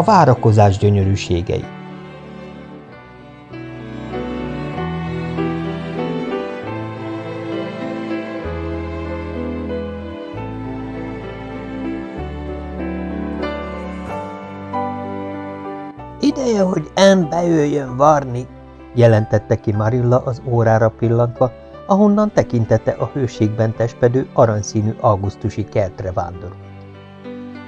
a várakozás gyönyörűségei. Ideje, hogy Anne bejöjjön varni, jelentette ki Marilla az órára pillantva, ahonnan tekintete a hőségben tespedő aranyszínű augusztusi kertre vándorolt.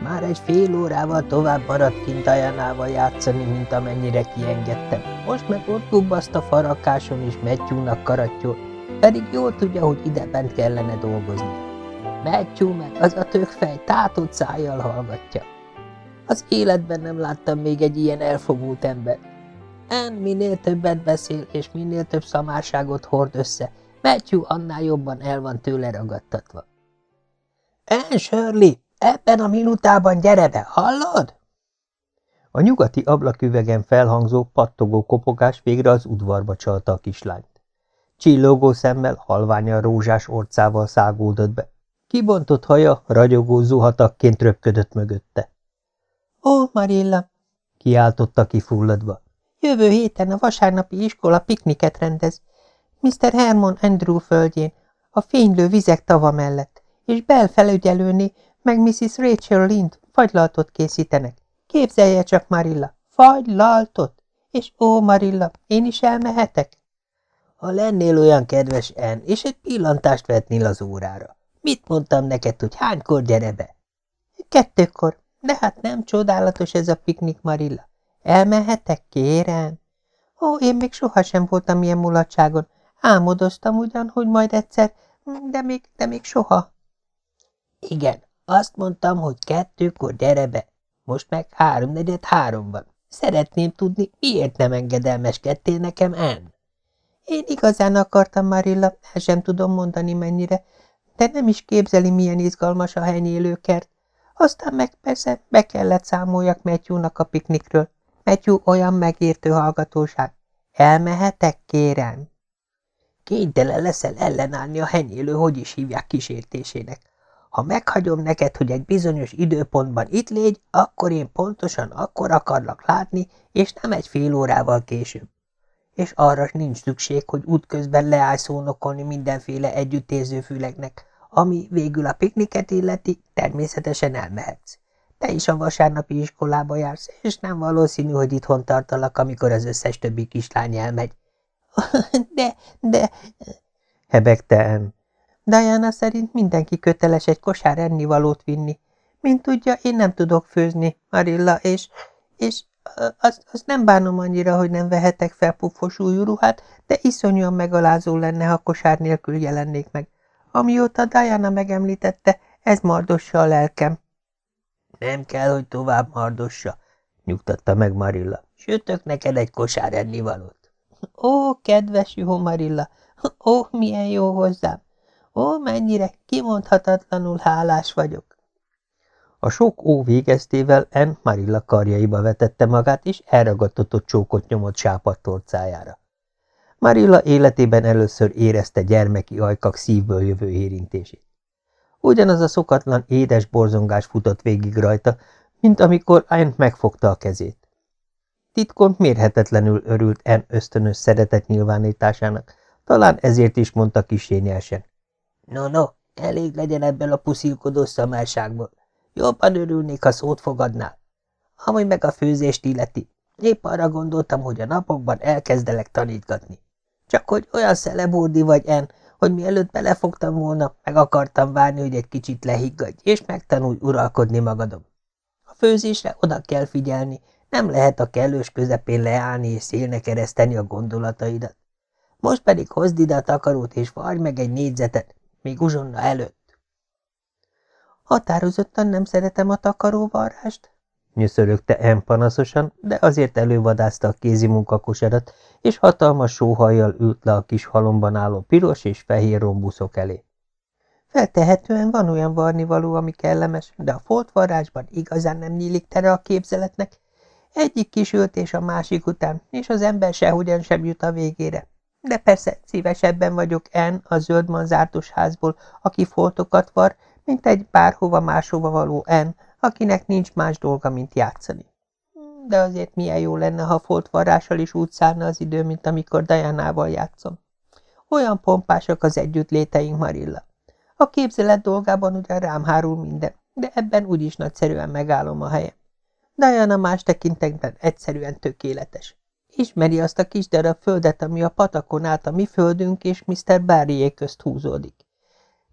Már egy fél órával tovább maradt kint Ajanával játszani, mint amennyire kiengedtem. Most meg ott gubbaszt a farakáson és Matthew-nak karattyol, pedig jól tudja, hogy ide bent kellene dolgozni. Matthew meg az a tökfej tátott szájjal hallgatja. Az életben nem láttam még egy ilyen elfogult ember. En minél többet beszél, és minél több szamárságot hord össze, Matthew annál jobban el van tőle ragadtatva. En Shirley, ebben a minutában gyere be, hallod? A nyugati ablaküvegen felhangzó, pattogó kopogás végre az udvarba csalta a kislányt. Csillogó szemmel, halványan rózsás orcával szágódott be. Kibontott haja, ragyogó zuhatakként röpködött mögötte. – Ó, Marilla! – kiáltotta kifulladva. – Jövő héten a vasárnapi iskola pikniket rendez. Mr. Hermon Andrew földjén, a fénylő vizek tava mellett, és Bell felügyelőné, meg Mrs. Rachel Lind fagylaltot készítenek. Képzelje csak, Marilla, fagylaltot! És ó, Marilla, én is elmehetek? Ha lennél olyan kedves, En, és egy pillantást vetnél az órára. Mit mondtam neked, hogy hánykor gyere be? Kettőkor. De hát nem csodálatos ez a piknik, Marilla. Elmehetek, kérem? Ó, én még sohasem voltam ilyen mulatságon. Álmodoztam ugyan, hogy majd egyszer, de még, de még soha. Igen, azt mondtam, hogy kettőkor gyere be. Most meg háromnegyed három van. Szeretném tudni, miért nem engedelmeskedtél nekem, Ann? Én igazán akartam, Marilla, el sem tudom mondani mennyire, de nem is képzeli, milyen izgalmas a henyélőkert. Aztán meg persze be kellett számoljak Matthew-nak a piknikről. Matthew olyan megértő hallgatóság. Elmehetek, kérem? Kénytelen leszel ellenállni a henyélő, hogy is hívják kísértésének. Ha meghagyom neked, hogy egy bizonyos időpontban itt légy, akkor én pontosan akkor akarlak látni, és nem egy fél órával később. És arra nincs szükség, hogy útközben leállj szónokolni mindenféle együttérző füleknek, ami végül a pikniket illeti, természetesen elmehetsz. Te is a vasárnapi iskolába jársz, és nem valószínű, hogy itthon tartalak, amikor az összes többi kislány elmegy. De, de... Hebegte Anne. Diana szerint mindenki köteles egy kosár ennivalót vinni. Mint tudja, én nem tudok főzni, Marilla, és... és azt az nem bánom annyira, hogy nem vehetek fel puffos újú ruhát, de iszonyúan megalázó lenne, ha kosár nélkül jelennék meg. Amióta Diana megemlítette, ez mardossa a lelkem. Nem kell, hogy tovább mardossa, nyugtatta meg Marilla. Sütök neked egy kosár ennivalót. Ó, kedves jó Marilla, ó, milyen jó hozzám. Ó, mennyire kimondhatatlanul hálás vagyok. A sok ó végeztével En Marilla karjaiba vetette magát, és elragadtatott csókot nyomott sápadt torcájára. Marilla életében először érezte gyermeki ajkak szívből jövő érintését. Ugyanaz a szokatlan édes borzongás futott végig rajta, mint amikor Anne megfogta a kezét. Titkon mérhetetlenül örült En ösztönös szeretet nyilvánításának, talán ezért is mondta kisényelsen. No, no, elég legyen ebből a puszilkodó szamárságból. Jobban örülnék, ha szót fogadnál. Ami meg a főzést illeti, épp arra gondoltam, hogy a napokban elkezdelek tanítgatni. Csak hogy olyan szelebódi vagy, En, hogy mielőtt belefogtam volna, meg akartam várni, hogy egy kicsit lehiggadj, és megtanulj uralkodni magadon. A főzésre oda kell figyelni, nem lehet a kellős közepén leállni és szélne kereszteni a gondolataidat. Most pedig hozd ide a takarót, és varj meg egy négyzetet, még uzsonna előtt. Határozottan nem szeretem a takaróvarrást, nyöszörögte M panaszosan, de azért elővadászta a kézi munkakosarat, és hatalmas sóhajjal ült le a kis halomban álló piros és fehér rombuszok elé. Feltehetően van olyan varnivaló, ami kellemes, de a foltvarrásban igazán nem nyílik tere a képzeletnek. Egyik kis és a másik után, és az ember sehogyan sem jut a végére. De persze szívesebben vagyok en a zöld manzártos házból, aki foltokat var, mint egy bárhova máshova való en, akinek nincs más dolga, mint játszani. de azért milyen jó lenne, ha foltvarrással is úgy szárna az idő, mint amikor Dianával játszom. Olyan pompásak az együttléteink, Marilla. A képzelet dolgában ugyan rám hárul minden, de ebben úgyis nagyszerűen megállom a helyem. Diana más tekintetben egyszerűen tökéletes. Ismeri azt a kis darab földet, ami a patakon át a mi földünk és Mr. Barryé közt húzódik.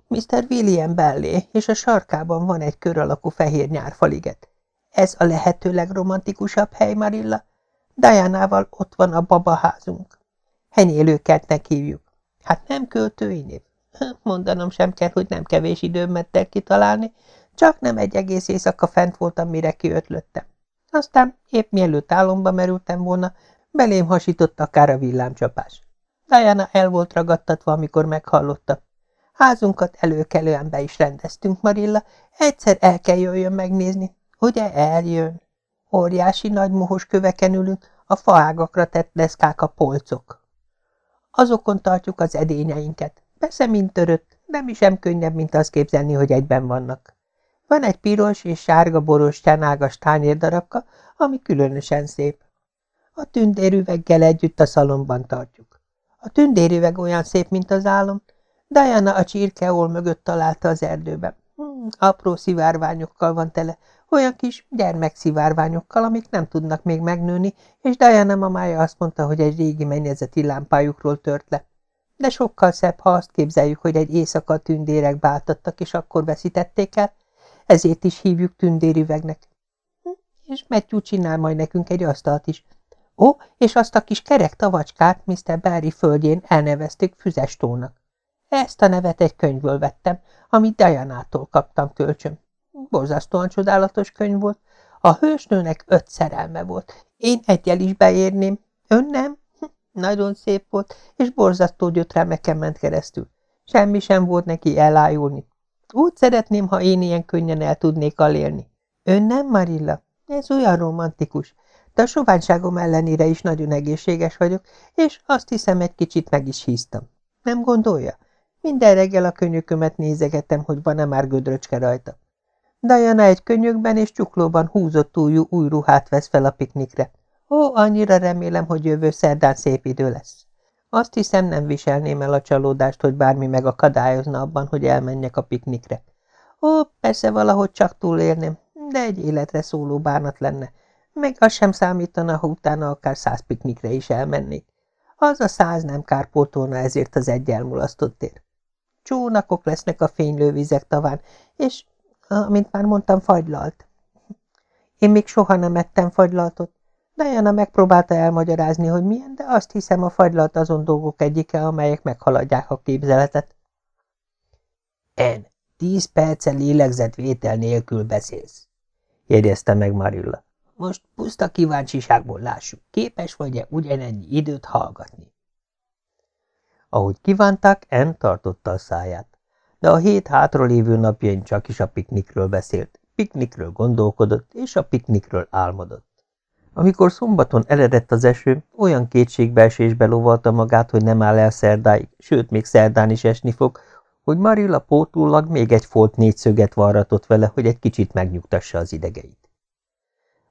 Mr. William Bellé, és a sarkában van egy kör alakú fehér nyárfaliget. Ez a lehető legromantikusabb hely, Marilla. Dianával ott van a babaházunk. Henyélőkertnek hívjuk. Hát nem költői név. Mondanom sem kell, hogy nem kevés időm el kitalálni, csak nem egy egész éjszaka fent voltam, mire kiötlöttem. Aztán épp mielőtt álomba merültem volna, belém hasított akár a villámcsapás. Diana el volt ragadtatva, amikor meghallotta. Házunkat előkelően be is rendeztünk, Marilla. Egyszer el kell jöjjön megnézni. Ugye eljön? Óriási nagy mohos köveken ülünk, a faágakra tett deszkák a polcok. Azokon tartjuk az edényeinket. Persze mind törött, nem is sem könnyebb, mint azt képzelni, hogy egyben vannak. Van egy piros és sárga boros csánágas tányérdarabka, ami különösen szép. A tündérüveggel együtt a szalomban tartjuk. A tündérüveg olyan szép, mint az álom. Diana a csirkeol mögött találta az erdőben. Hmm, apró szivárványokkal van tele, olyan kis gyermekszivárványokkal, amik nem tudnak még megnőni, és Diana mamája azt mondta, hogy egy régi mennyezeti lámpájukról tört le. De sokkal szebb, ha azt képzeljük, hogy egy éjszaka tündérek báltattak, és akkor veszítették el, ezért is hívjuk tündérüvegnek. Hm, és Matthew csinál majd nekünk egy asztalt is. Ó, és azt a kis kerek tavacskát Mr. Barry földjén elnevezték füzestónak. Ezt a nevet egy könyvből vettem, amit Dianától kaptam kölcsön. Borzasztóan csodálatos könyv volt. A hősnőnek öt szerelme volt. Én egyel is beérném. Ön nem? Hm, nagyon szép volt, és borzasztó gyötrelmeken ment keresztül. Semmi sem volt neki elájulni. Úgy szeretném, ha én ilyen könnyen el tudnék alélni. Ön nem, Marilla? Ez olyan romantikus. De a soványságom ellenére is nagyon egészséges vagyok, és azt hiszem, egy kicsit meg is híztam. Nem gondolja? Minden reggel a könyökömet nézegetem, hogy van-e már gödröcske rajta. Diana egy könyökben és csuklóban húzott újú új ruhát vesz fel a piknikre. Ó, annyira remélem, hogy jövő szerdán szép idő lesz. Azt hiszem, nem viselném el a csalódást, hogy bármi megakadályozna abban, hogy elmenjek a piknikre. Ó, persze valahogy csak túlélném, de egy életre szóló bánat lenne. Meg az sem számítana, ha utána akár száz piknikre is elmennék. Az a száz nem kárpótolna ezért az egy elmulasztott ér. Csónakok lesznek a fénylő vizek taván, és, amint már mondtam, fagylalt. Én még soha nem ettem fagylaltot. Diana megpróbálta elmagyarázni, hogy milyen, de azt hiszem a fagylalt azon dolgok egyike, amelyek meghaladják a képzeletet. En, tíz perce lélegzetvétel nélkül beszélsz, jegyezte meg Marilla. Most puszta kíváncsiságból lássuk, képes vagy-e ugyanennyi időt hallgatni. Ahogy kívánták, En tartotta a száját, de a hét hátralévő napjain csak is a piknikről beszélt, piknikről gondolkodott, és a piknikről álmodott. Amikor szombaton eredett az eső, olyan kétségbeesésbe lovalta magát, hogy nem áll el szerdáig, sőt, még szerdán is esni fog, hogy Marilla pótullag még egy folt négyszöget varratott vele, hogy egy kicsit megnyugtassa az idegeit.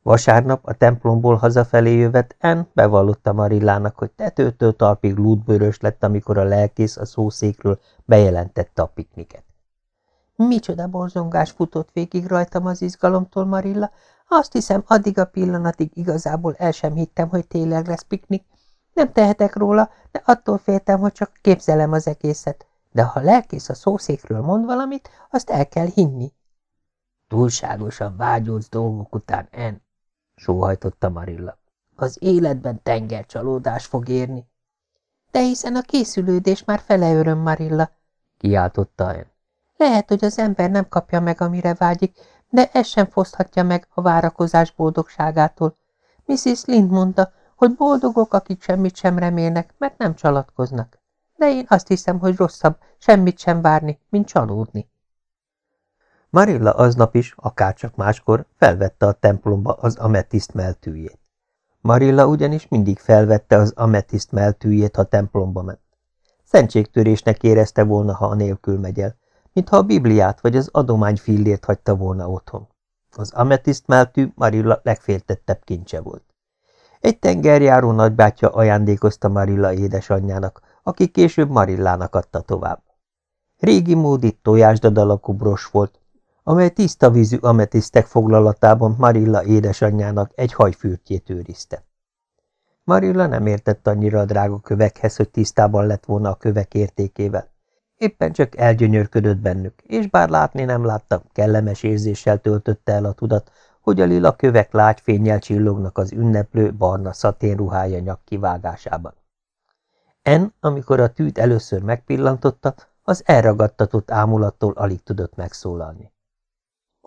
Vasárnap a templomból hazafelé jövet En bevallotta Marillának, hogy tetőtől talpig lútbőrös lett, amikor a lelkész a szószékről bejelentette a pikniket. Micsoda borzongás futott végig rajtam az izgalomtól, Marilla. Azt hiszem, addig a pillanatig igazából el sem hittem, hogy tényleg lesz piknik. Nem tehetek róla, de attól féltem, hogy csak képzelem az egészet. De ha a lelkész a szószékről mond valamit, azt el kell hinni. Túlságosan vágyódsz dolgok után, En, sóhajtotta Marilla. Az életben tengercsalódás fog érni. De hiszen a készülődés már fele öröm, Marilla, kiáltotta En. Lehet, hogy az ember nem kapja meg, amire vágyik, de ez sem foszthatja meg a várakozás boldogságától. Mrs. Lind mondta, hogy boldogok, akik semmit sem remélnek, mert nem csalatkoznak. De én azt hiszem, hogy rosszabb semmit sem várni, mint csalódni. Marilla aznap is, akárcsak máskor felvette a templomba az ametiszt meltűjét. Marilla ugyanis mindig felvette az ametiszt meltűjét, ha templomba ment. Szentségtörésnek érezte volna, ha a nélkül megy el, mintha a Bibliát vagy az adomány fillért hagyta volna otthon. Az ametiszt meltű Marilla legféltettebb kincse volt. Egy tengerjáró nagybátyja ajándékozta Marilla édesanyjának, aki később Marillának adta tovább. Régi módi tojásdad alakú bros volt, amely tiszta vízű ametisztek foglalatában Marilla édesanyjának egy hajfürtjét őrizte. Marilla nem értett annyira a drága kövekhez, hogy tisztában lett volna a kövek értékével. Éppen csak elgyönyörködött bennük, és bár látni nem látta, kellemes érzéssel töltötte el a tudat, hogy a lila kövek lágy fényjel csillognak az ünneplő barna szaténruhája nyak kivágásában. En, amikor a tűt először megpillantotta, az elragadtatott ámulattól alig tudott megszólalni. –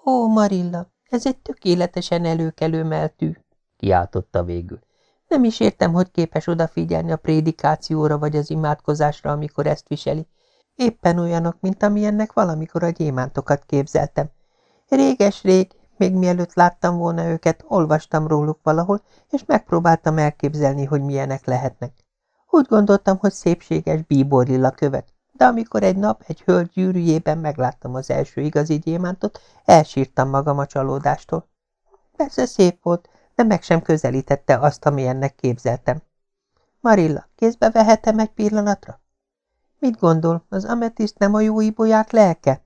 Ó, Marilla, ez egy tökéletesen előkelő meltű! – kiáltotta végül. – Nem is értem, hogy képes odafigyelni a prédikációra vagy az imádkozásra, amikor ezt viseli. Éppen olyanok, mint amilyennek valamikor a gyémántokat képzeltem. Réges-rég, még mielőtt láttam volna őket, olvastam róluk valahol, és megpróbáltam elképzelni, hogy milyenek lehetnek. Úgy gondoltam, hogy szépséges bíborlila követ, de amikor egy nap egy hölgy gyűrűjében megláttam az első igazi gyémántot, elsírtam magam a csalódástól. Persze szép volt, de meg sem közelítette azt, ami ennek képzeltem. Marilla, kézbe vehetem egy pillanatra? Mit gondol, az ametiszt nem a jó ibolyák lelke?